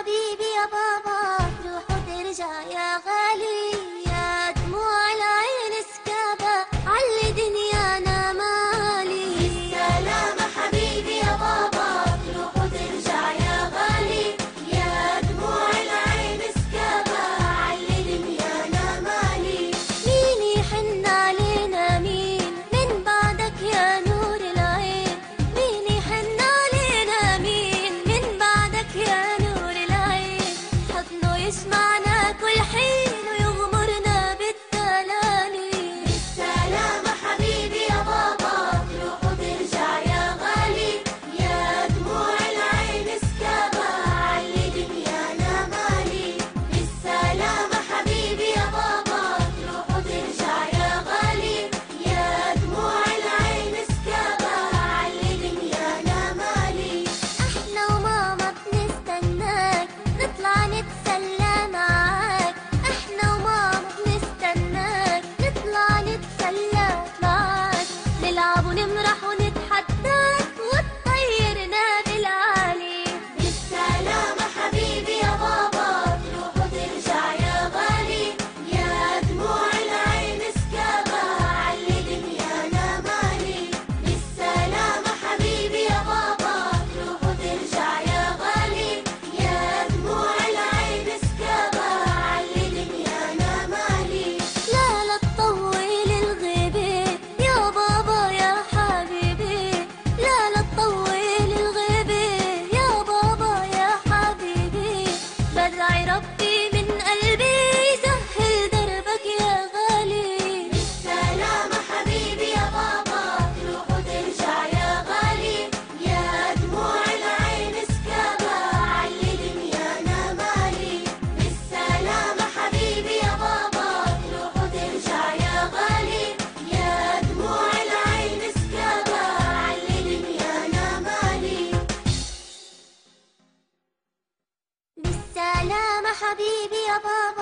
حبيبي نلعب ونمرح حبيبي يا بابا.